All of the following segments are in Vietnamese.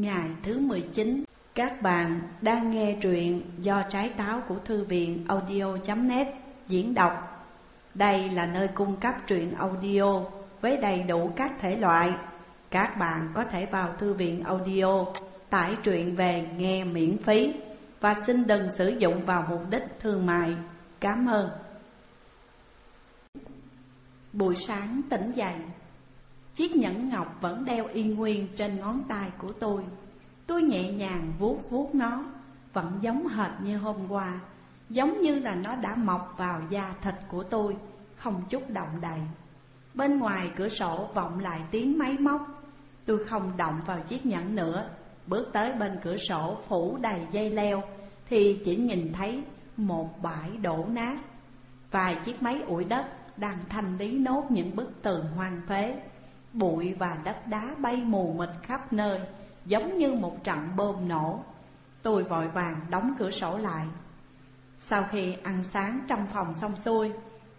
Ngày thứ 19 Các bạn đang nghe truyện do trái táo của thư viện audio.net diễn đọc. Đây là nơi cung cấp truyện audio với đầy đủ các thể loại. Các bạn có thể vào thư viện audio, tải truyện về nghe miễn phí Và xin đừng sử dụng vào mục đích thương mại. Cảm ơn. Buổi sáng tỉnh dậy. Chiếc nhẫn ngọc vẫn đeo y nguyên trên ngón tay của tôi. Tôi nhẹ nhàng vuốt vuốt nó, Vẫn giống hệt như hôm qua, Giống như là nó đã mọc vào da thịt của tôi, Không chút động đậy. Bên ngoài cửa sổ vọng lại tiếng máy móc. Tôi không động vào chiếc nhẫn nữa. Bước tới bên cửa sổ phủ đầy dây leo, Thì chỉ nhìn thấy một bãi đổ nát. Vài chiếc máy ủi đất đang thanh lý nốt những bức tường hoang phế. Bụi và đất đá bay mù mịt khắp nơi, Giống như một trận bom nổ. Tôi vội vàng đóng cửa sổ lại. Sau khi ăn sáng trong phòng xong xuôi,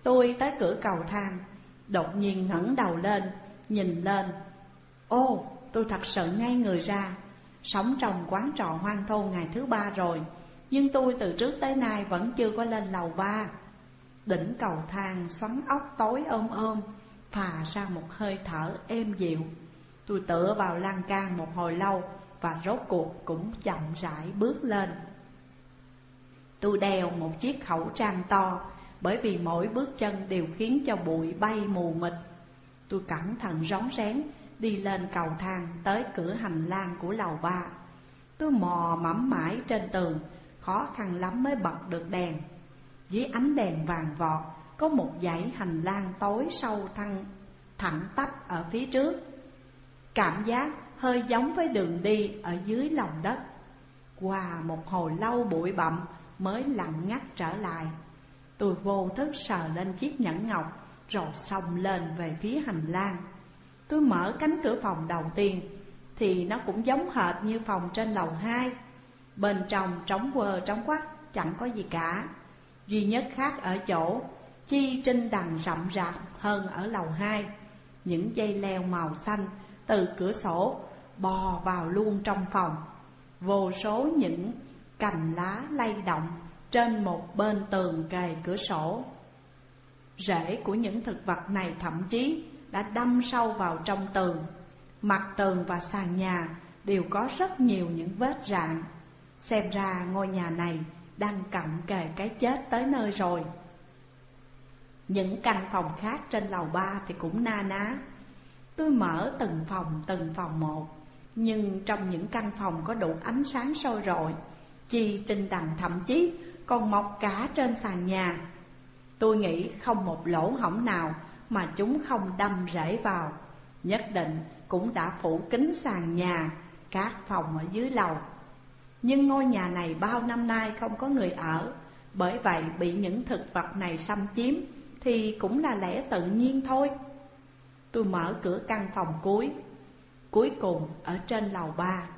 Tôi tới cửa cầu thang, Đột nhiên ngẩng đầu lên, Nhìn lên. Ô, tôi thật sự ngay người ra. Sống trong quán trọ hoang thôn ngày thứ ba rồi, Nhưng tôi từ trước tới nay vẫn chưa có lên lầu ba. Đỉnh cầu thang xoắn ốc tối ôm ôm phà ra một hơi thở êm dịu. Tôi tựa vào lan can một hồi lâu Và rốt cuộc cũng chậm rãi bước lên. Tôi đeo một chiếc khẩu trang to, Bởi vì mỗi bước chân đều khiến cho bụi bay mù mịt. Tôi cẩn thận rón rén đi lên cầu thang tới cửa hành lang của lầu ba. Tôi mò mẫm mãi trên tường, Khó khăn lắm mới bật được đèn. Dưới ánh đèn vàng vọt có một dãy hành lang tối sâu thăng, thẳng tắp ở phía trước. Cảm giác hơi giống với đường đi ở dưới lòng đất. Qua một hồi lâu bụi bặm mới lặng ngắt trở lại. Tôi vô thức sờ lên chiếc nhẫn ngọc, Rồi xông lên về phía hành lang. Tôi mở cánh cửa phòng đầu tiên, Thì nó cũng giống hệt như phòng trên lầu hai. Bên trong trống quơ trống quắc, chẳng có gì cả. Duy nhất khác ở chỗ Chi trên đằng rậm rạp hơn ở lầu hai. Những dây leo màu xanh từ cửa sổ bò vào luôn trong phòng. Vô số những cành lá lay động trên một bên tường kề cửa sổ. Rễ của những thực vật này thậm chí đã đâm sâu vào trong tường. Mặt tường và sàn nhà đều có rất nhiều những vết rạn. Xem ra ngôi nhà này đang cận kề cái chết tới nơi rồi những căn phòng khác trên lầu ba thì cũng na ná. Tôi mở từng phòng từng phòng một. Nhưng trong những căn phòng có đủ ánh sáng sôi rọi, Chi trên đằng thậm chí còn mọc cả trên sàn nhà, Tôi nghĩ không một lỗ hỏng nào mà chúng không đâm rễ vào. Nhất định cũng đã phủ kín sàn nhà, các phòng ở dưới lầu. Nhưng ngôi nhà này bao năm nay không có người ở, Bởi vậy bị những thực vật này xâm chiếm thì cũng là lẽ tự nhiên thôi. Tôi mở cửa căn phòng cuối. Cuối cùng, ở trên lầu ba,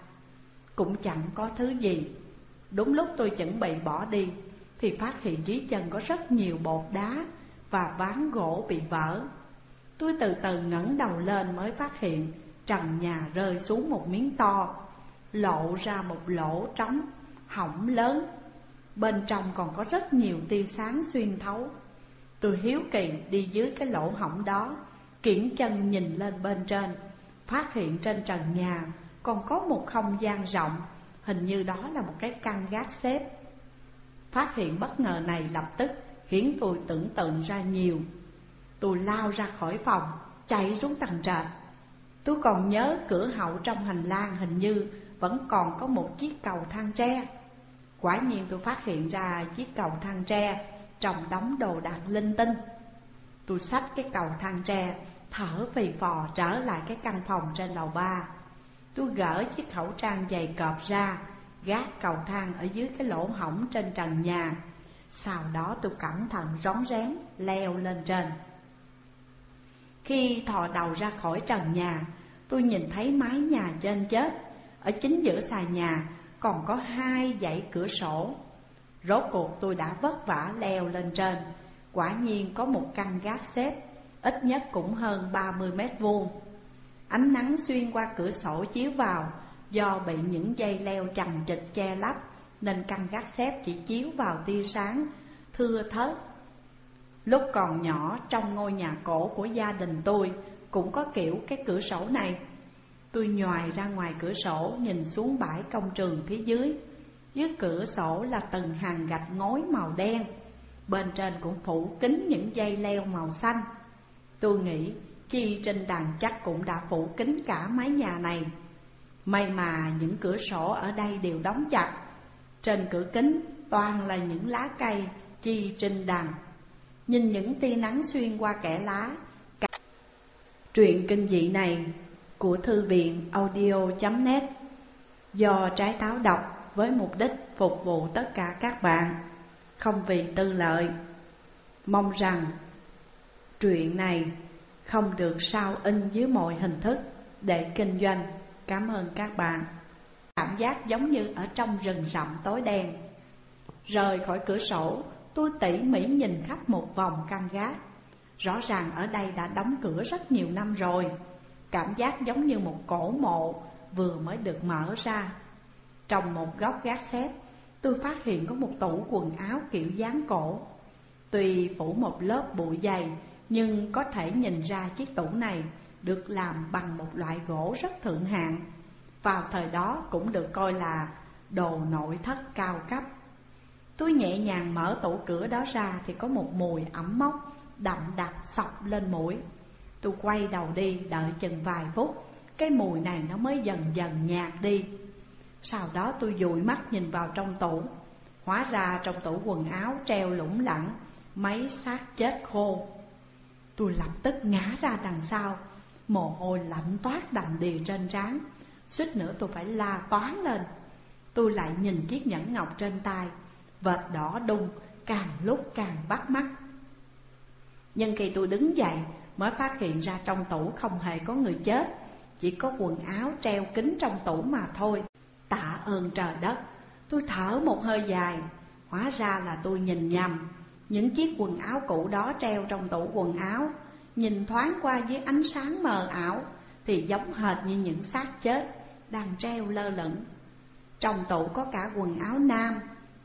Cũng chẳng có thứ gì. Đúng lúc tôi chuẩn bị bỏ đi, Thì phát hiện dưới chân có rất nhiều bột đá Và ván gỗ bị vỡ. Tôi từ từ ngẩng đầu lên mới phát hiện Trần nhà rơi xuống một miếng to, Lộ ra một lỗ trống hỏng lớn. Bên trong còn có rất nhiều tia sáng xuyên thấu. Tôi hiếu kỳ đi dưới cái lỗ hỏng đó Kiển chân nhìn lên bên trên Phát hiện trên trần nhà còn có một không gian rộng Hình như đó là một cái căn gác xếp. Phát hiện bất ngờ này lập tức khiến tôi tưởng tượng ra nhiều. Tôi lao ra khỏi phòng, chạy xuống tầng trệt. Tôi còn nhớ cửa hậu trong hành lang hình như vẫn còn có một chiếc cầu thang tre. Quả nhiên tôi phát hiện ra chiếc cầu thang tre trong đống đồ đạc linh tinh. Tôi xách cái cầu thang tre, Thở phì phò trở lại cái căn phòng trên lầu ba. Tôi gỡ chiếc khẩu trang dày cọp ra, Gác cầu thang ở dưới cái lỗ hỏng trên trần nhà. Sau đó tôi cẩn thận rón rén leo lên trên. Khi thò đầu ra khỏi trần nhà, Tôi nhìn thấy mái nhà trên chết. Ở chính giữa xà nhà còn có hai dãy cửa sổ. Rốt cuộc tôi đã vất vả leo lên trên. Quả nhiên có một căn gác xếp, Ít nhất cũng hơn 30 mét vuông. Ánh nắng xuyên qua cửa sổ chiếu vào, Do bị những dây leo chằng chịch che lấp, Nên căn gác xếp chỉ chiếu vào tia sáng, Thưa thớt. Lúc còn nhỏ, trong ngôi nhà cổ của gia đình tôi Cũng có kiểu cái cửa sổ này. Tôi nhòi ra ngoài cửa sổ, nhìn xuống bãi công trường phía dưới. Dưới cửa sổ là từng hàng gạch ngói màu đen. Bên trên cũng phủ kín những dây leo màu xanh. Tôi nghĩ Chi trên đằng chắc cũng đã phủ kín cả mái nhà này. May mà những cửa sổ ở đây đều đóng chặt. Trên cửa kính toàn là những lá cây chi trên đằng Nhìn những tia nắng xuyên qua kẽ lá. Truyện kinh dị này của thư viện audio.net Do trái táo đọc với mục đích phục vụ tất cả các bạn Không vì tư lợi Mong rằng truyện này không được sao in dưới mọi hình thức để kinh doanh. Cảm ơn các bạn. Cảm giác giống như ở trong rừng rậm tối đen. Rời khỏi cửa sổ, tôi tỉ mỉ nhìn khắp một vòng căn gác. Rõ ràng ở đây đã đóng cửa rất nhiều năm rồi. Cảm giác giống như một cổ mộ vừa mới được mở ra. Trong một góc gác xếp, tôi phát hiện có một tủ quần áo kiểu dáng cổ. Tuy phủ một lớp bụi dày, nhưng có thể nhìn ra chiếc tủ này được làm bằng một loại gỗ rất thượng hạng. Vào thời đó cũng được coi là đồ nội thất cao cấp. Tôi nhẹ nhàng mở tủ cửa đó ra thì có một mùi ẩm mốc đậm đặc sọc lên mũi. Tôi quay đầu đi đợi chừng vài phút Cái mùi này nó mới dần dần nhạt đi. Sau đó tôi dụi mắt nhìn vào trong tủ. Hóa ra trong tủ quần áo treo lủng lẳng, Mấy xác chết khô. Tôi lập tức ngã ra đằng sau. Mồ hôi lạnh toát đầm đìa trên trán. Suýt nữa tôi phải la toán lên. Tôi lại nhìn chiếc nhẫn ngọc trên tay. Vệt đỏ đung, càng lúc càng bắt mắt. Nhưng khi tôi đứng dậy, Mới phát hiện ra trong tủ không hề có người chết. Chỉ có quần áo treo kính trong tủ mà thôi. Tạ ơn trời đất. Tôi thở một hơi dài, Hóa ra là tôi nhìn nhầm. Những chiếc quần áo cũ đó treo trong tủ quần áo, Nhìn thoáng qua dưới ánh sáng mờ ảo, Thì giống hệt như những xác chết đang treo lơ lửng. Trong tủ có cả quần áo nam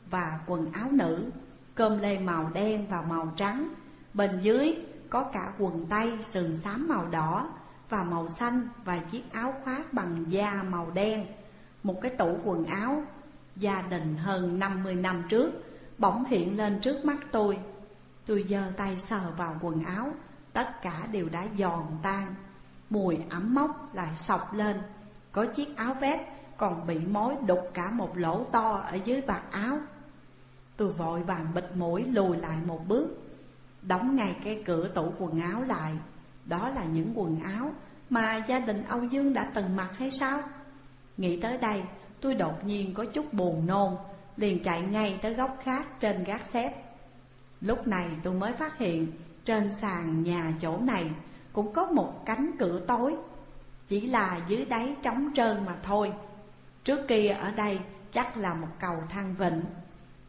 và quần áo nữ, Cơm lê màu đen và màu trắng. Bên dưới có cả quần tây, sườn xám màu đỏ và màu xanh Và chiếc áo khoác bằng da màu đen. Một cái tủ quần áo gia đình hơn 50 năm trước, bỗng hiện lên trước mắt tôi. Tôi giơ tay sờ vào quần áo, Tất cả đều đã giòn tan. Mùi ẩm mốc lại sọc lên. Có chiếc áo vest còn bị mối đục cả một lỗ to ở dưới vạt áo. Tôi vội vàng bịt mũi lùi lại một bước, Đóng ngay cái cửa tủ quần áo lại. Đó là những quần áo mà gia đình Âu Dương đã từng mặc hay sao? Nghĩ tới đây tôi đột nhiên có chút buồn nôn liền chạy ngay tới góc khác trên gác xếp. Lúc này tôi mới phát hiện trên sàn nhà chỗ này cũng có một cánh cửa tối, chỉ là dưới đáy trống trơn mà thôi. Trước kia ở đây chắc là một cầu thang vịnh,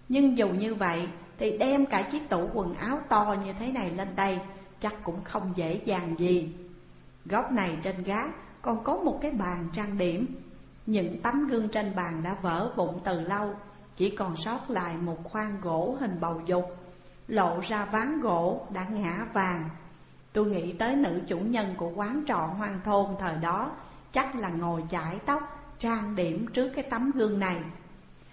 nhưng dù như vậy thì đem cả chiếc tủ quần áo to như thế này lên đây chắc cũng không dễ dàng gì. Góc này trên gác còn có một cái bàn trang điểm, những tấm gương trên bàn đã vỡ bụng từ lâu. Chỉ còn sót lại một khoang gỗ hình bầu dục. Lộ ra ván gỗ đã ngã vàng. Tôi nghĩ tới nữ chủ nhân của quán trọ hoang thôn thời đó. Chắc là ngồi chải tóc, trang điểm trước cái tấm gương này.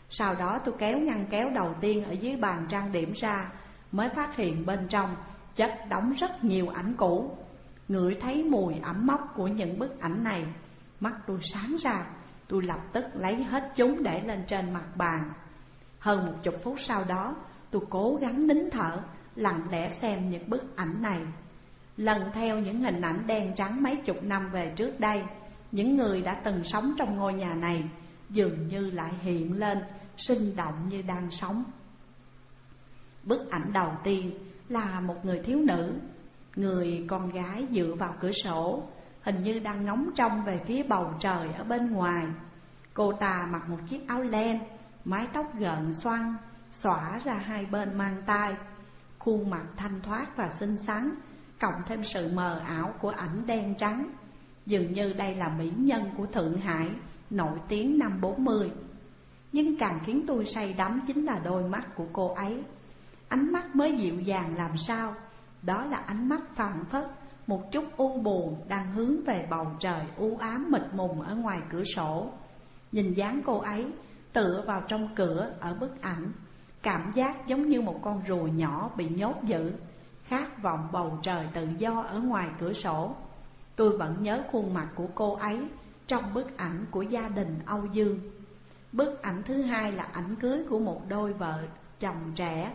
Sau đó tôi kéo ngăn kéo đầu tiên ở dưới bàn trang điểm ra Mới phát hiện bên trong chất đóng rất nhiều ảnh cũ. Ngửi thấy mùi ẩm mốc của những bức ảnh này Mắt tôi sáng ra. Tôi lập tức lấy hết chúng để lên trên mặt bàn. Hơn một chục phút sau đó, Tôi cố gắng nín thở, Lặng lẽ xem những bức ảnh này. Lần theo những hình ảnh đen trắng mấy chục năm về trước đây, Những người đã từng sống trong ngôi nhà này Dường như lại hiện lên, Sinh động như đang sống. Bức ảnh đầu tiên là một người thiếu nữ, Người con gái dựa vào cửa sổ. Hình như đang ngóng trông về phía bầu trời ở bên ngoài. Cô ta mặc một chiếc áo len, Mái tóc gợn xoăn, Xõa ra hai bên mang tai. Khuôn mặt thanh thoát và xinh xắn, Cộng thêm sự mờ ảo của ảnh đen trắng. Dường như đây là mỹ nhân của Thượng Hải, nổi tiếng năm 40 Nhưng càng khiến tôi say đắm chính là đôi mắt của cô ấy. Ánh mắt mới dịu dàng làm sao? Đó là ánh mắt phảng phất một chút u buồn đang hướng về bầu trời u ám mịt mùng ở ngoài cửa sổ. Nhìn dáng cô ấy, tựa vào trong cửa ở bức ảnh, Cảm giác giống như một con rùa nhỏ bị nhốt giữ, Khát vọng bầu trời tự do ở ngoài cửa sổ. Tôi vẫn nhớ khuôn mặt của cô ấy Trong bức ảnh của gia đình Âu Dương. Bức ảnh thứ hai là ảnh cưới của một đôi vợ chồng trẻ.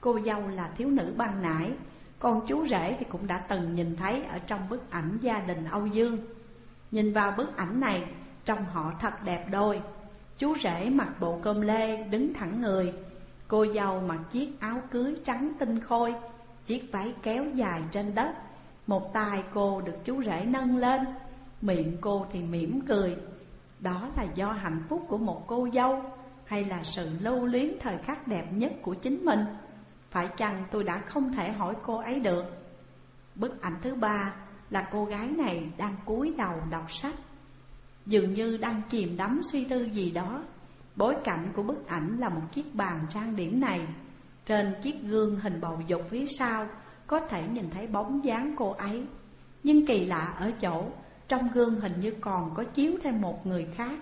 Cô dâu là thiếu nữ băng nải con chú rể thì cũng đã từng nhìn thấy ở trong bức ảnh gia đình Âu Dương. Nhìn vào bức ảnh này, Trông họ thật đẹp đôi. Chú rể mặc bộ cơm lê, đứng thẳng người. Cô dâu mặc chiếc áo cưới trắng tinh khôi, Chiếc váy kéo dài trên đất. Một tay cô được chú rể nâng lên, Miệng cô thì mỉm cười. Đó là do hạnh phúc của một cô dâu, Hay là sự lưu luyến thời khắc đẹp nhất của chính mình? Phải chăng tôi đã không thể hỏi cô ấy được? Bức ảnh thứ ba là cô gái này đang cúi đầu đọc sách. Dường như đang chìm đắm suy tư gì đó. Bối cảnh của bức ảnh là một chiếc bàn trang điểm này. Trên chiếc gương hình bầu dục phía sau, Có thể nhìn thấy bóng dáng cô ấy. Nhưng kỳ lạ ở chỗ, Trong gương hình như còn có chiếu thêm một người khác.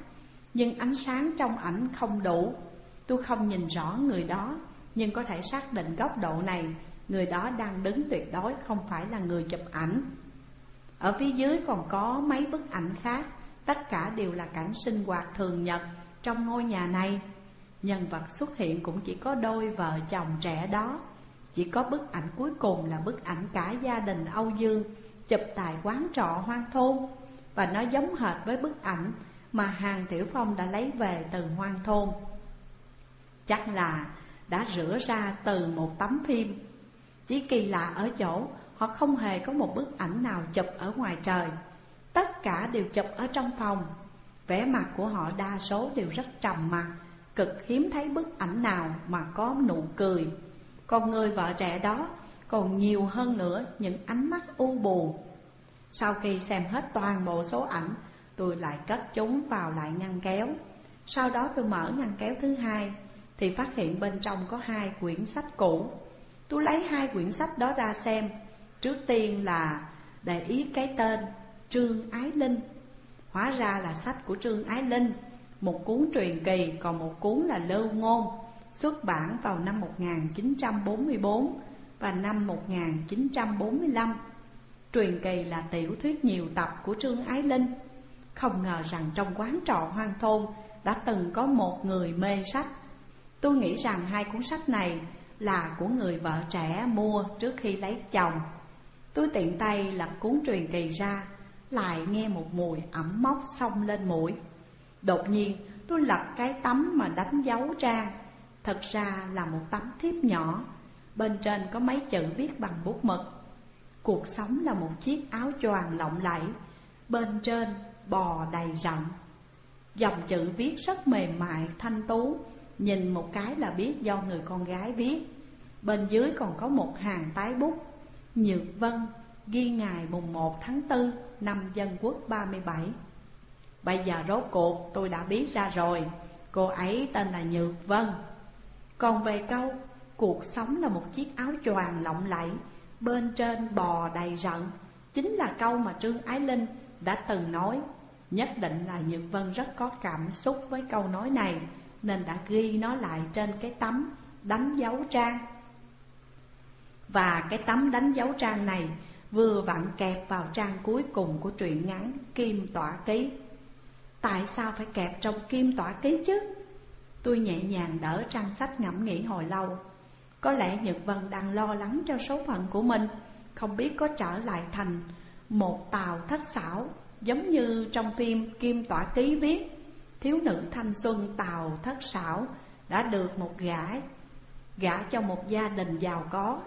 Nhưng ánh sáng trong ảnh không đủ. Tôi không nhìn rõ người đó. Nhưng có thể xác định góc độ này, Người đó đang đứng tuyệt đối không phải là người chụp ảnh. Ở phía dưới còn có mấy bức ảnh khác, Tất cả đều là cảnh sinh hoạt thường nhật trong ngôi nhà này. Nhân vật xuất hiện cũng chỉ có đôi vợ chồng trẻ đó. Chỉ có bức ảnh cuối cùng là bức ảnh cả gia đình Âu Dương Chụp tại quán trọ hoang thôn. Và nó giống hệt với bức ảnh mà Hàng Tiểu Phong đã lấy về từ hoang thôn. Chắc là đã rửa ra từ một tấm phim. Chỉ kỳ lạ ở chỗ họ không hề có một bức ảnh nào chụp ở ngoài trời. Tất cả đều chụp ở trong phòng. Vẻ mặt của họ đa số đều rất trầm mặc, Cực hiếm thấy bức ảnh nào mà có nụ cười. Còn người vợ trẻ đó còn nhiều hơn nữa những ánh mắt u buồn. Sau khi xem hết toàn bộ số ảnh, Tôi lại cất chúng vào lại ngăn kéo. Sau đó tôi mở ngăn kéo thứ hai. Thì phát hiện bên trong có hai quyển sách cũ. Tôi lấy hai quyển sách đó ra xem. Trước tiên là để ý cái tên Trương Ái Linh. Hóa ra là sách của Trương Ái Linh. Một cuốn truyền kỳ, còn một cuốn là Lưu Ngôn, Xuất bản vào năm 1944 và năm 1945 Truyền kỳ là tiểu thuyết nhiều tập của Trương Ái Linh. Không ngờ rằng trong quán trọ hoang thôn đã từng có một người mê sách. Tôi nghĩ rằng hai cuốn sách này là của người vợ trẻ mua trước khi lấy chồng. Tôi tiện tay lật cuốn truyền kỳ ra lại nghe một mùi ẩm mốc xông lên mũi. Đột nhiên tôi lật cái tấm mà đánh dấu trang. Thật ra là một tấm thiếp nhỏ Bên trên có mấy chữ viết bằng bút mực. Cuộc sống là một chiếc áo choàng lộng lẫy Bên trên bò đầy rộng Dòng chữ viết rất mềm mại, thanh tú Nhìn một cái là biết do người con gái viết Bên dưới còn có một hàng tái bút. Nhược Vân, ghi ngày mùng 1 tháng 4 năm dân quốc 37 Bây giờ rốt cuộc tôi đã biết ra rồi. Cô ấy tên là Nhược Vân. Còn về câu, Cuộc sống là một chiếc áo choàng lộng lẫy, Bên trên bò đầy rận. Chính là câu mà Trương Ái Linh đã từng nói. Nhất định là Nhược Vân rất có cảm xúc với câu nói này. Nên đã ghi nó lại trên cái tấm đánh dấu trang Và cái tấm đánh dấu trang này vừa vặn kẹp vào trang cuối cùng của truyện ngắn Kim Tỏa Ký. Tại sao phải kẹp trong Kim Tỏa Ký chứ? Tôi nhẹ nhàng đỡ trang sách ngẫm nghĩ hồi lâu. Có lẽ Nhật Vân đang lo lắng cho số phận của mình, không biết có trở lại thành một tàu thất xảo, giống như trong phim Kim Tỏa Ký viết. Thiếu nữ thanh xuân tàu thất xảo đã được một gã, gả cho một gia đình giàu có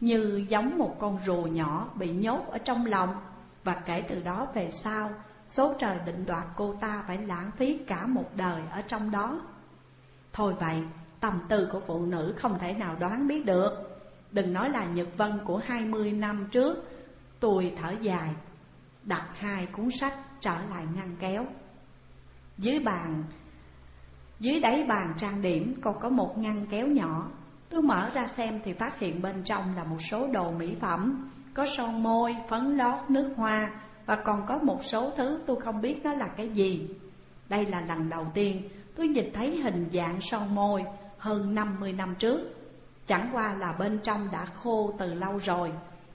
như giống một con rùa nhỏ bị nhốt ở trong lòng. Và kể từ đó về sau Số trời định đoạt cô ta phải lãng phí cả một đời ở trong đó. Thôi vậy, tầm tư của phụ nữ không thể nào đoán biết được. Đừng nói là nhật vân của hai mươi năm trước Tôi thở dài Đặt hai cuốn sách trở lại ngăn kéo. Dưới bàn Dưới đáy bàn trang điểm còn có một ngăn kéo nhỏ. Tôi mở ra xem thì phát hiện bên trong là một số đồ mỹ phẩm Có son môi, phấn lót, nước hoa Và còn có một số thứ tôi không biết nó là cái gì. Đây là lần đầu tiên tôi nhìn thấy hình dạng son môi hơn 50 năm trước. Chẳng qua là bên trong đã khô từ lâu rồi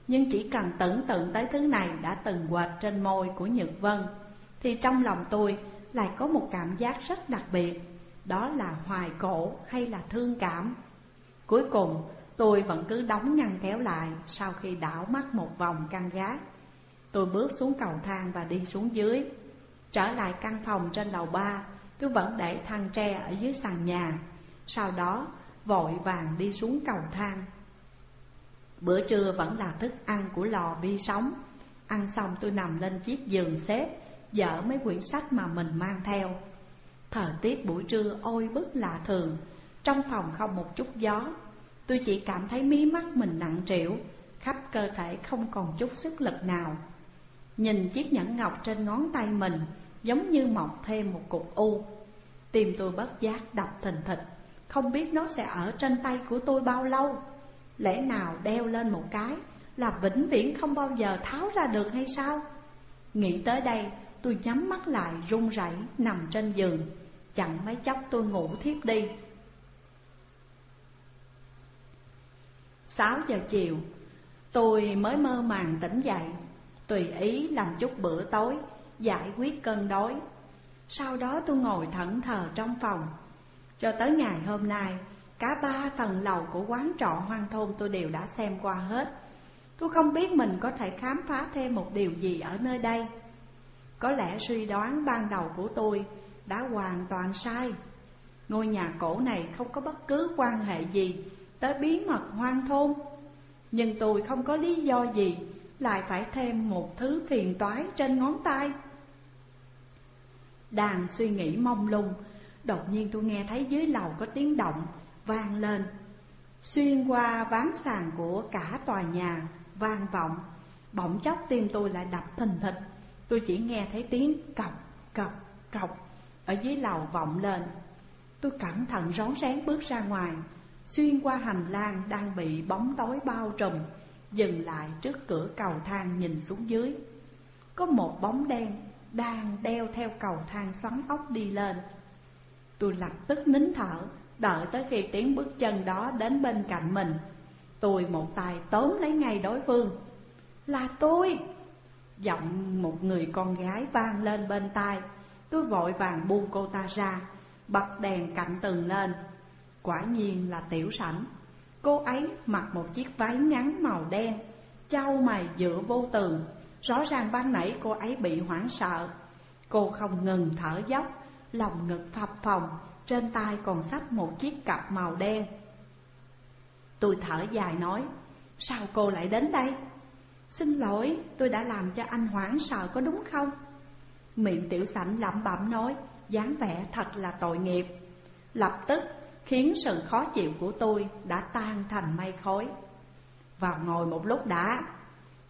Nhưng chỉ cần tưởng tượng tới thứ này đã từng quệt trên môi của Nhật Vân Thì trong lòng tôi lại có một cảm giác rất đặc biệt, Đó là hoài cổ hay là thương cảm. Cuối cùng, tôi vẫn cứ đóng ngăn kéo lại Sau khi đảo mắt một vòng căn gác. Tôi bước xuống cầu thang và đi xuống dưới. Trở lại căn phòng trên lầu ba, Tôi vẫn để thang tre ở dưới sàn nhà. Sau đó, vội vàng đi xuống cầu thang. Bữa trưa vẫn là thức ăn của lò vi sống Ăn xong tôi nằm lên chiếc giường xếp Dở mấy quyển sách mà mình mang theo. Thời tiết buổi trưa ôi bức lạ thường, Trong phòng không một chút gió. Tôi chỉ cảm thấy mí mắt mình nặng trĩu, Khắp cơ thể không còn chút sức lực nào. Nhìn chiếc nhẫn ngọc trên ngón tay mình, Giống như mọc thêm một cục u. Tim tôi bất giác đập thình thịch, Không biết nó sẽ ở trên tay của tôi bao lâu. Lẽ nào đeo lên một cái Là vĩnh viễn không bao giờ tháo ra được hay sao? Nghĩ tới đây tôi nhắm mắt lại, run rẩy, nằm trên giường. Chẳng mấy chốc tôi ngủ thiếp đi. 6 giờ chiều, Tôi mới mơ màng tỉnh dậy. Tùy ý làm chút bữa tối, Giải quyết cơn đói. Sau đó tôi ngồi thẫn thờ trong phòng. Cho tới ngày hôm nay, Cả ba tầng lầu của quán trọ hoang thôn tôi đều đã xem qua hết. Tôi không biết mình có thể khám phá thêm một điều gì ở nơi đây. Có lẽ suy đoán ban đầu của tôi đã hoàn toàn sai. Ngôi nhà cổ này không có bất cứ quan hệ gì tới bí mật hoang thôn. Nhưng tôi không có lý do gì lại phải thêm một thứ phiền toái trên ngón tay. Đang suy nghĩ mông lung, Đột nhiên tôi nghe thấy dưới lầu có tiếng động vang lên. Xuyên qua ván sàn của cả tòa nhà vang vọng. Bỗng chốc tim tôi lại đập thình thịch. Tôi chỉ nghe thấy tiếng cọc cọc cọc Ở dưới lầu vọng lên. Tôi cẩn thận rón rén bước ra ngoài. Xuyên qua hành lang đang bị bóng tối bao trùm, Dừng lại trước cửa cầu thang nhìn xuống dưới. Có một bóng đen đang đeo theo cầu thang xoắn ốc đi lên. Tôi lập tức nín thở, Đợi tới khi tiếng bước chân đó đến bên cạnh mình. Tôi một tay tóm lấy ngay đối phương. Là tôi! Giọng một người con gái vang lên bên tai. Tôi vội vàng buông cô ta ra, Bật đèn cạnh tường lên. Quả nhiên là tiểu sảnh. Cô ấy mặc một chiếc váy ngắn màu đen Châu mày dựa vô tường. Rõ ràng ban nãy cô ấy bị hoảng sợ. Cô không ngừng thở dốc, Lòng ngực phập phồng, Trên tay còn xách một chiếc cặp màu đen. Tôi thở dài nói, Sao cô lại đến đây? Xin lỗi, tôi đã làm cho anh hoảng sợ có đúng không? Miệng tiểu sảnh lẩm bẩm nói, dáng vẻ thật là tội nghiệp. Lập tức, Khiến sự khó chịu của tôi đã tan thành mây khói. Vào ngồi một lúc đã.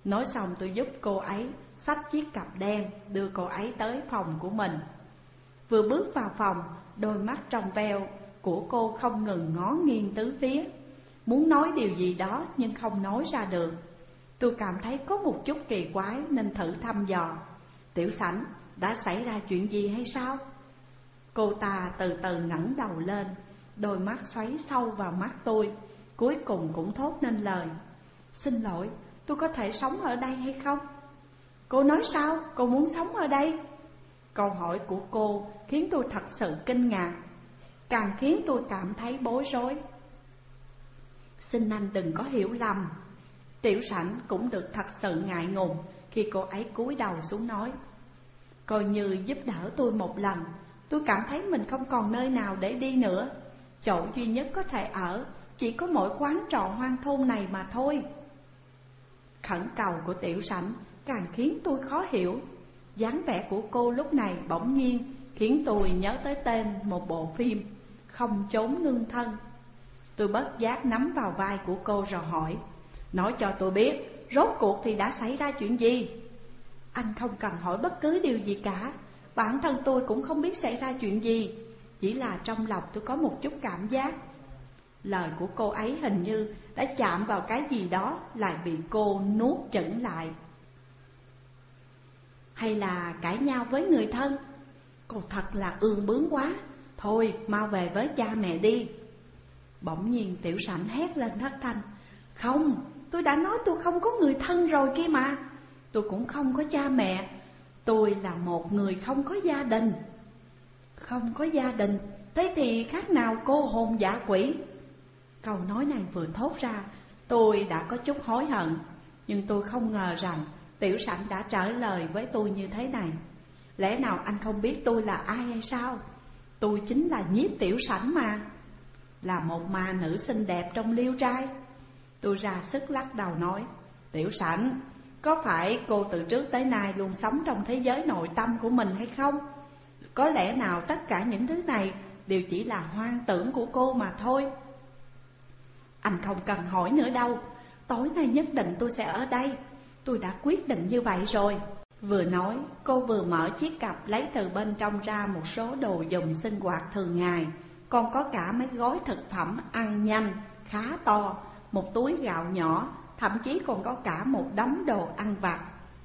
Nói xong tôi giúp cô ấy xách chiếc cặp đen Đưa cô ấy tới phòng của mình. Vừa bước vào phòng, Đôi mắt trong veo của cô không ngừng ngó nghiêng tứ phía. Muốn nói điều gì đó nhưng không nói ra được. Tôi cảm thấy có một chút kỳ quái nên thử thăm dò Tiểu sảnh đã xảy ra chuyện gì hay sao? Cô ta từ từ ngẩng đầu lên Đôi mắt xoáy sâu vào mắt tôi Cuối cùng cũng thốt nên lời Xin lỗi, tôi có thể sống ở đây hay không? Cô nói sao? Cô muốn sống ở đây? Câu hỏi của cô khiến tôi thật sự kinh ngạc Càng khiến tôi cảm thấy bối rối Xin anh đừng có hiểu lầm Tiểu sảnh cũng được thật sự ngại ngùng Khi cô ấy cúi đầu xuống nói, Coi như giúp đỡ tôi một lần, Tôi cảm thấy mình không còn nơi nào để đi nữa. Chỗ duy nhất có thể ở Chỉ có mỗi quán trọ hoang thôn này mà thôi. Khẩn cầu của tiểu sảnh càng khiến tôi khó hiểu. Dáng vẻ của cô lúc này bỗng nhiên Khiến tôi nhớ tới tên một bộ phim, Không trốn nương thân. Tôi bất giác nắm vào vai của cô rồi hỏi Nói cho tôi biết Rốt cuộc thì đã xảy ra chuyện gì? Anh không cần hỏi bất cứ điều gì cả. Bản thân tôi cũng không biết xảy ra chuyện gì. Chỉ là trong lòng tôi có một chút cảm giác. Lời của cô ấy hình như đã chạm vào cái gì đó Lại bị cô nuốt chửng lại. Hay là cãi nhau với người thân? Cô thật là ương bướng quá. Thôi mau về với cha mẹ đi. Bỗng nhiên tiểu sảnh hét lên thất thanh. Không, tôi đã nói tôi không có người thân rồi kia mà. Tôi cũng không có cha mẹ. Tôi là một người không có gia đình. Không có gia đình. Thế thì khác nào cô hồn giả quỷ? Câu nói này vừa thốt ra, Tôi đã có chút hối hận. Nhưng tôi không ngờ rằng Tiểu sảnh đã trả lời với tôi như thế này. Lẽ nào anh không biết tôi là ai hay sao? Tôi chính là nhiếp tiểu sảnh mà. Là một ma nữ xinh đẹp trong liêu trai. Tôi ra sức lắc đầu nói Tiểu sảnh Có phải cô từ trước tới nay luôn sống trong thế giới nội tâm của mình hay không? Có lẽ nào tất cả những thứ này đều chỉ là hoang tưởng của cô mà thôi. Anh không cần hỏi nữa đâu. Tối nay nhất định tôi sẽ ở đây. Tôi đã quyết định như vậy rồi. Vừa nói, cô vừa mở chiếc cặp lấy từ bên trong ra một số đồ dùng sinh hoạt thường ngày Còn có cả mấy gói thực phẩm ăn nhanh, khá to một túi gạo nhỏ, thậm chí còn có cả một đống đồ ăn vặt.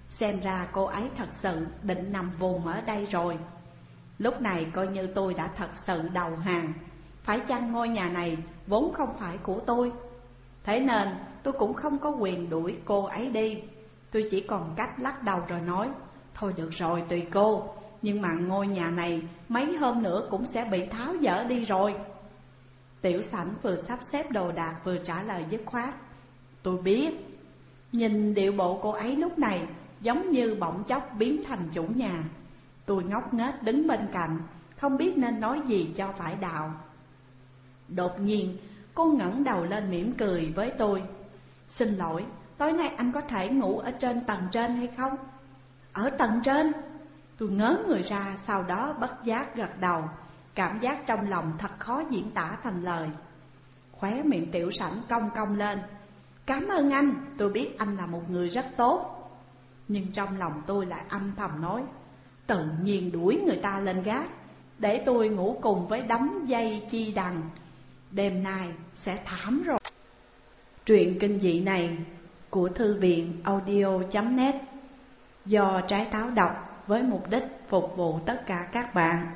Xem ra cô ấy thật sự định nằm vùng ở đây rồi. Lúc này coi như tôi đã thật sự đầu hàng. Phải chăng ngôi nhà này vốn không phải của tôi? Thế nên tôi cũng không có quyền đuổi cô ấy đi. Tôi chỉ còn cách lắc đầu rồi nói Thôi được rồi tùy cô. Nhưng mà ngôi nhà này mấy hôm nữa cũng sẽ bị tháo dỡ đi rồi. Tiểu sảnh vừa sắp xếp đồ đạc vừa trả lời dứt khoát. Tôi biết. Nhìn điệu bộ cô ấy lúc này, Giống như bỗng chốc biến thành chủ nhà. Tôi ngốc nghếch đứng bên cạnh, Không biết nên nói gì cho phải đạo. Đột nhiên, cô ngẩng đầu lên mỉm cười với tôi. Xin lỗi, Tối nay anh có thể ngủ ở trên tầng trên hay không? Ở tầng trên. Tôi ngớ người ra, sau đó bất giác gật đầu. Cảm giác trong lòng thật khó diễn tả thành lời. Khóe miệng tiểu sảnh cong cong lên. Cảm ơn anh, tôi biết anh là một người rất tốt. Nhưng trong lòng tôi lại âm thầm nói Tự nhiên đuổi người ta lên gác Để tôi ngủ cùng với đống dây chi đằng. Đêm nay sẽ thảm rồi. Truyện kinh dị này của thư viện audio.net do trái táo đọc với mục đích phục vụ tất cả các bạn,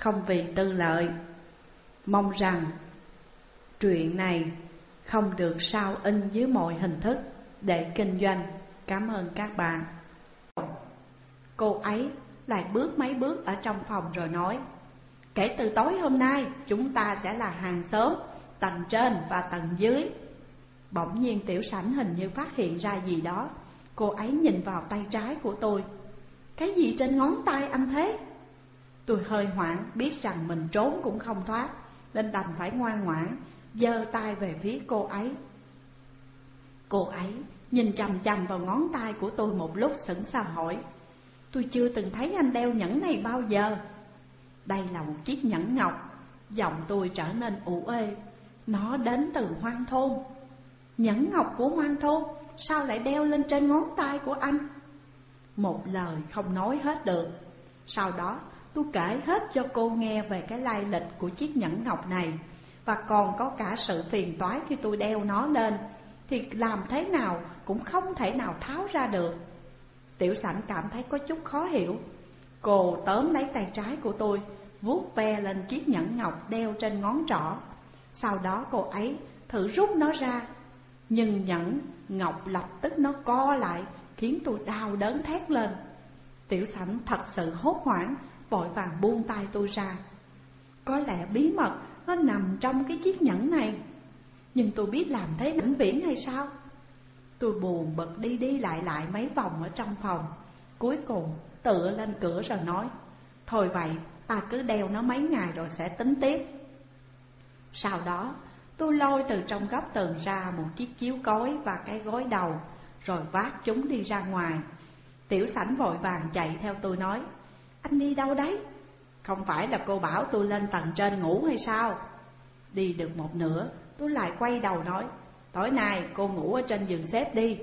không vì tư lợi. Mong rằng truyện này không được sao in dưới mọi hình thức để kinh doanh. Cảm ơn các bạn. Cô ấy lại bước mấy bước ở trong phòng rồi nói, Kể từ tối hôm nay, chúng ta sẽ là hàng xóm, Tầng trên và tầng dưới Bỗng nhiên tiểu sảnh hình như phát hiện ra gì đó Cô ấy nhìn vào tay trái của tôi Cái gì trên ngón tay anh thế? Tôi hơi hoảng, biết rằng mình trốn cũng không thoát, Nên đành phải ngoan ngoãn, giơ tay về phía cô ấy. Cô ấy nhìn chầm chầm vào ngón tay của tôi một lúc sững sờ hỏi, Tôi chưa từng thấy anh đeo nhẫn này bao giờ. Đây là một chiếc nhẫn ngọc, Giọng tôi trở nên ủ ê. Nó đến từ hoang thôn. Nhẫn ngọc của hoang thôn, Sao lại đeo lên trên ngón tay của anh? Một lời không nói hết được. Sau đó tôi kể hết cho cô nghe về cái lai lịch của chiếc nhẫn ngọc này. Và còn có cả sự phiền toái khi tôi đeo nó lên. Thì làm thế nào cũng không thể nào tháo ra được. Tiểu sảnh cảm thấy có chút khó hiểu. Cô tóm lấy tay trái của tôi, vuốt ve lên chiếc nhẫn ngọc đeo trên ngón trỏ. Sau đó cô ấy thử rút nó ra. Nhưng nhẫn ngọc lập tức nó co lại, Khiến tôi đau đớn thét lên. Tiểu sảnh thật sự hốt hoảng Vội vàng buông tay tôi ra. Có lẽ bí mật nó nằm trong cái chiếc nhẫn này. Nhưng tôi biết làm thế vĩnh viễn hay sao? Tôi buồn bật đi đi lại lại mấy vòng ở trong phòng. Cuối cùng, tựa lên cửa rồi nói, Thôi vậy, ta cứ đeo nó mấy ngày rồi sẽ tính tiếp. Sau đó, Tôi lôi từ trong góc tường ra một chiếc chiếu cối và cái gối đầu, Rồi vác chúng đi ra ngoài. Tiểu sảnh vội vàng chạy theo tôi nói anh đi đâu đấy? Không phải là cô bảo tôi lên tầng trên ngủ hay sao? Đi được một nửa tôi lại quay đầu nói Tối nay cô ngủ ở trên giường xếp đi.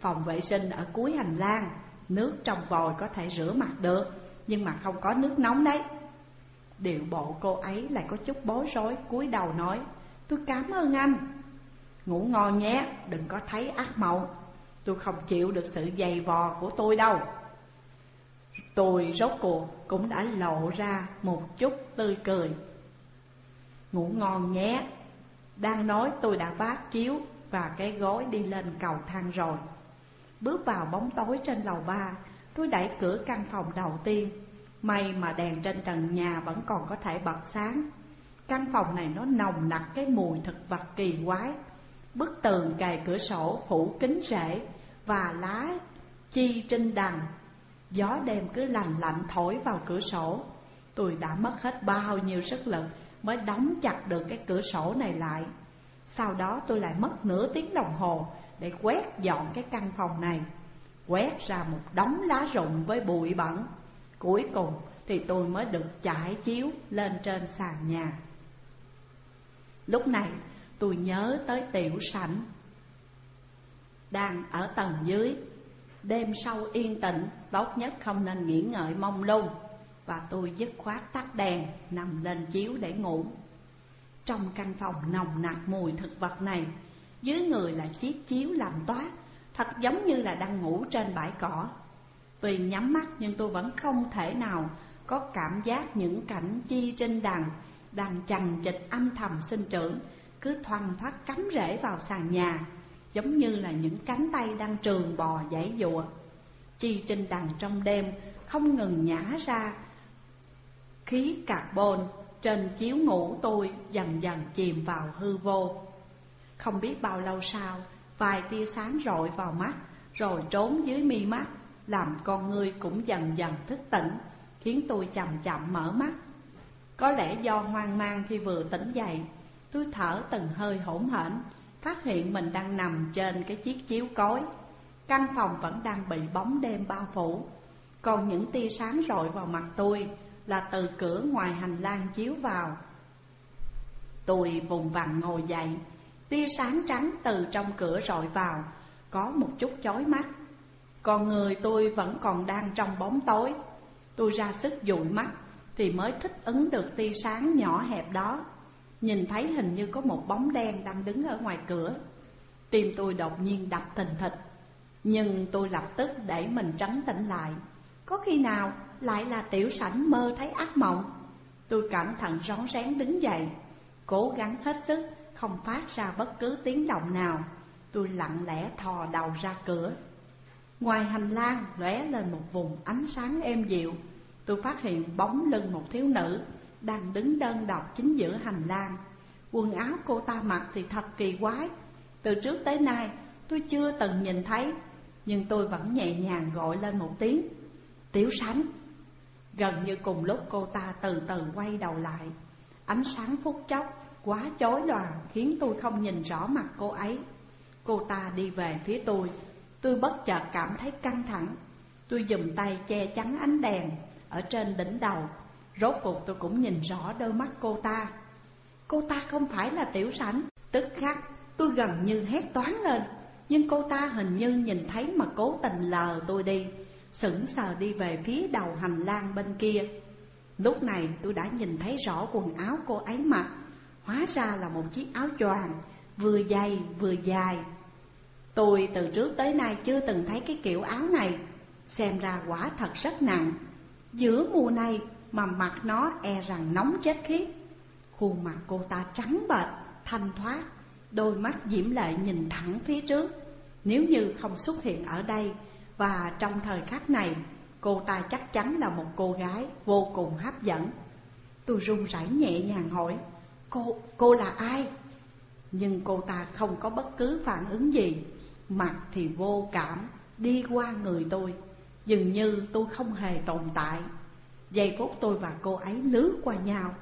Phòng vệ sinh ở cuối hành lang Nước trong vòi có thể rửa mặt được Nhưng mà không có nước nóng đấy. Điệu bộ cô ấy lại có chút bối rối cúi đầu nói Tôi cảm ơn anh. Ngủ ngon nhé, đừng có thấy ác mộng. Tôi không chịu được sự dày vò của tôi đâu. Tôi rốt cuộc cũng đã lộ ra một chút tươi cười. Ngủ ngon nhé. Đang nói tôi đã vác chiếu và cái gối đi lên cầu thang rồi. Bước vào bóng tối trên lầu ba, Tôi đẩy cửa căn phòng đầu tiên. May mà đèn trên trần nhà vẫn còn có thể bật sáng. Căn phòng này nó nồng nặc cái mùi thực vật kỳ quái. Bức tường cài cửa sổ phủ kính rễ Và lá chi trinh đằng Gió đêm cứ lành lạnh thổi vào cửa sổ. Tôi đã mất hết bao nhiêu sức lực Mới đóng chặt được cái cửa sổ này lại. Sau đó tôi lại mất nửa tiếng đồng hồ Để quét dọn cái căn phòng này. Quét ra một đống lá rụng với bụi bẩn. Cuối cùng thì tôi mới được trải chiếu lên trên sàn nhà. Lúc này tôi nhớ tới tiểu sảnh Đang ở tầng dưới. Đêm sâu yên tĩnh, Tốt nhất không nên nghỉ ngợi mông lung. Và tôi dứt khoát tắt đèn, Nằm lên chiếu để ngủ. Trong căn phòng nồng nặc mùi thực vật này, Dưới người là chiếc chiếu làm toát, Thật giống như là đang ngủ trên bãi cỏ. Tuy nhắm mắt nhưng tôi vẫn không thể nào Có cảm giác những cảnh chi trên đằng Đang chằng chịch âm thầm sinh trưởng, Cứ thoăn thoát cắm rễ vào sàn nhà. Giống như là những cánh tay đang trường bò giải dụa. Chi trên đằng trong đêm không ngừng nhả ra Khí carbon trên chiếu ngủ tôi dần dần chìm vào hư vô. Không biết bao lâu sau, Vài tia sáng rọi vào mắt, Rồi trốn dưới mi mắt, Làm con người cũng dần dần thức tỉnh, Khiến tôi chậm chậm mở mắt. Có lẽ do hoang mang khi vừa tỉnh dậy, Tôi thở từng hơi hỗn hển Phát hiện mình đang nằm trên cái chiếc chiếu cối. Căn phòng vẫn đang bị bóng đêm bao phủ. Còn những tia sáng rọi vào mặt tôi Là từ cửa ngoài hành lang chiếu vào. Tôi vùng vằng ngồi dậy. Tia sáng trắng từ trong cửa rọi vào. Có một chút chói mắt. Còn người tôi vẫn còn đang trong bóng tối. Tôi ra sức dụi mắt Thì mới thích ứng được tia sáng nhỏ hẹp đó. Nhìn thấy hình như có một bóng đen đang đứng ở ngoài cửa. Tim tôi đột nhiên đập thình thịch. Nhưng tôi lập tức để mình trấn tĩnh lại. Có khi nào lại là tiểu sảnh mơ thấy ác mộng? Tôi cẩn thận rón rén đứng dậy, Cố gắng hết sức, không phát ra bất cứ tiếng động nào. Tôi lặng lẽ thò đầu ra cửa. Ngoài hành lang lóe lên một vùng ánh sáng êm dịu. Tôi phát hiện bóng lưng một thiếu nữ. Đang đứng đơn độc chính giữa hành lang. Quần áo cô ta mặc thì thật kỳ quái. Từ trước tới nay, tôi chưa từng nhìn thấy, Nhưng tôi vẫn nhẹ nhàng gọi lên một tiếng, Tiểu sánh. Gần như cùng lúc cô ta từ từ quay đầu lại. Ánh sáng phút chốc quá chói lòa khiến tôi không nhìn rõ mặt cô ấy. Cô ta đi về phía tôi. Tôi bất chợt cảm thấy căng thẳng. Tôi dùng tay che chắn ánh đèn Ở trên đỉnh đầu. Rốt cuộc tôi cũng nhìn rõ đôi mắt cô ta. Cô ta không phải là tiểu sảnh. Tức khắc, tôi gần như hét toán lên. Nhưng cô ta hình như nhìn thấy mà cố tình lờ tôi đi, Sững sờ đi về phía đầu hành lang bên kia. Lúc này tôi đã nhìn thấy rõ quần áo cô ấy mặc. Hóa ra là một chiếc áo choàng, Vừa dày, vừa dài. Tôi từ trước tới nay chưa từng thấy cái kiểu áo này. Xem ra quả thật rất nặng. Giữa mùa này mà mặt nó e rằng nóng chết khiếp. Khuôn mặt cô ta trắng bệch, thanh thoát. Đôi mắt diễm lệ nhìn thẳng phía trước. Nếu như không xuất hiện ở đây Và trong thời khắc này Cô ta chắc chắn là một cô gái vô cùng hấp dẫn. Tôi run rẩy nhẹ nhàng hỏi Cô, cô là ai? Nhưng cô ta không có bất cứ phản ứng gì. Mặt thì vô cảm Đi qua người tôi. Dường như tôi không hề tồn tại. Giây phút tôi và cô ấy lướt qua nhau.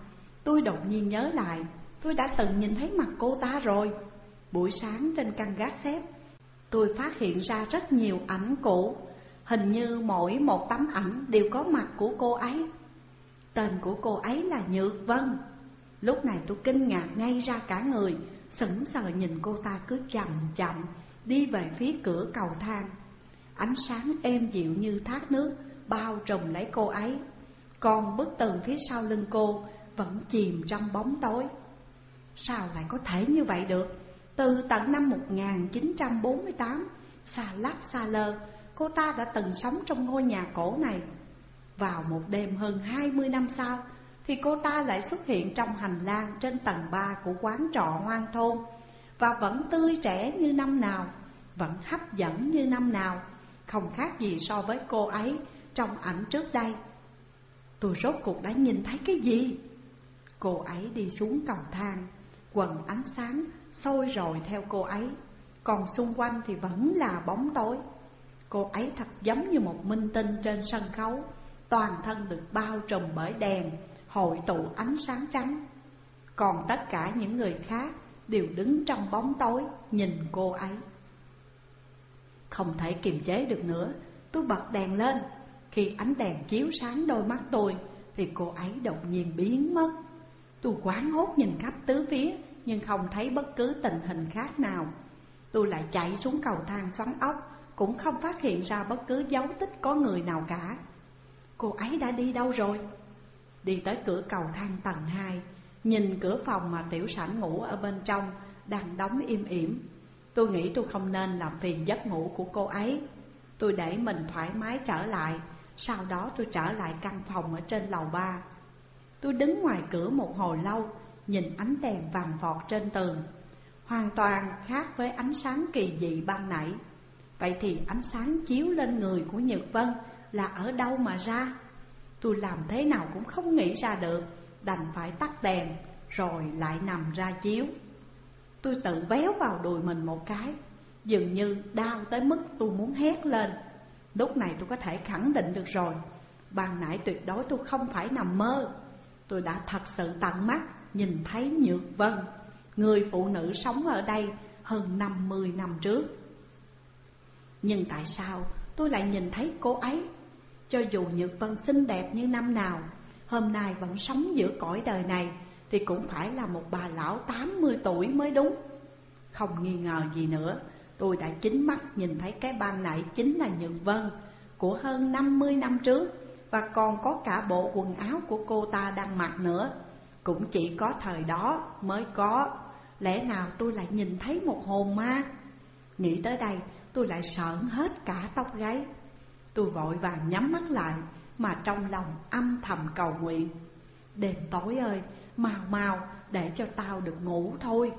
Tôi đột nhiên nhớ lại, Tôi đã từng nhìn thấy mặt cô ta rồi. Buổi sáng trên căn gác xếp, Tôi phát hiện ra rất nhiều ảnh cũ. Hình như mỗi một tấm ảnh đều có mặt của cô ấy. Tên của cô ấy là Nhược Vân. Lúc này tôi kinh ngạc ngay ra cả người, Sững sờ nhìn cô ta cứ chậm chậm, Đi về phía cửa cầu thang. Ánh sáng êm dịu như thác nước Bao trùm lấy cô ấy. Còn bức tường phía sau lưng cô, vẫn chìm trong bóng tối. Sao lại có thể như vậy được? Từ tận năm 1948 Xa lắc xa lơ, Cô ta đã từng sống trong ngôi nhà cổ này. Vào một đêm hơn 20 năm sau, Thì cô ta lại xuất hiện trong hành lang trên tầng 3 của quán trọ hoang thôn Và vẫn tươi trẻ như năm nào, Vẫn hấp dẫn như năm nào, Không khác gì so với cô ấy trong ảnh trước đây. Tôi rốt cuộc đã nhìn thấy cái gì? Cô ấy đi xuống cầu thang, Quần ánh sáng sôi rồi theo cô ấy. Còn xung quanh thì vẫn là bóng tối. Cô ấy thật giống như một minh tinh trên sân khấu, Toàn thân được bao trùm bởi đèn, Hội tụ ánh sáng trắng. Còn tất cả những người khác Đều đứng trong bóng tối, Nhìn cô ấy. Không thể kiềm chế được nữa, Tôi bật đèn lên. Khi ánh đèn chiếu sáng đôi mắt tôi, Thì cô ấy đột nhiên biến mất. Tôi quán hốt nhìn khắp tứ phía, Nhưng không thấy bất cứ tình hình khác nào. Tôi lại chạy xuống cầu thang xoắn ốc, Cũng không phát hiện ra bất cứ dấu tích có người nào cả. Cô ấy đã đi đâu rồi? Đi tới cửa cầu thang tầng 2 Nhìn cửa phòng mà tiểu sản ngủ ở bên trong Đang đóng im ỉm. Tôi nghĩ tôi không nên làm phiền giấc ngủ của cô ấy. Tôi để mình thoải mái trở lại sau đó tôi trở lại căn phòng ở trên lầu ba. Tôi đứng ngoài cửa một hồi lâu, Nhìn ánh đèn vàng vọt trên tường. Hoàn toàn khác với ánh sáng kỳ dị ban nãy. Vậy thì ánh sáng chiếu lên người của Nhật Vân là ở đâu mà ra? Tôi làm thế nào cũng không nghĩ ra được. Đành phải tắt đèn, rồi lại nằm ra chiếu. Tôi tự véo vào đùi mình một cái, Dường như đau tới mức tôi muốn hét lên. Lúc này tôi có thể khẳng định được rồi. Ban nãy tuyệt đối tôi không phải nằm mơ. Tôi đã thật sự tận mắt nhìn thấy Nhược Vân, Người phụ nữ sống ở đây hơn 50 năm trước. Nhưng tại sao tôi lại nhìn thấy cô ấy? Cho dù Nhược Vân xinh đẹp như năm nào, Hôm nay vẫn sống giữa cõi đời này, Thì cũng phải là một bà lão 80 tuổi mới đúng. Không nghi ngờ gì nữa Tôi đã chính mắt nhìn thấy cái ban nãy chính là Nhược Vân Của hơn 50 năm trước và còn có cả bộ quần áo của cô ta đang mặc nữa. Cũng chỉ có thời đó mới có. Lẽ nào tôi lại nhìn thấy một hồn ma? Nghĩ tới đây tôi lại sợn hết cả tóc gáy. Tôi vội vàng nhắm mắt lại Mà trong lòng âm thầm cầu nguyện. Đêm tối ơi, mau mau để cho tao được ngủ thôi.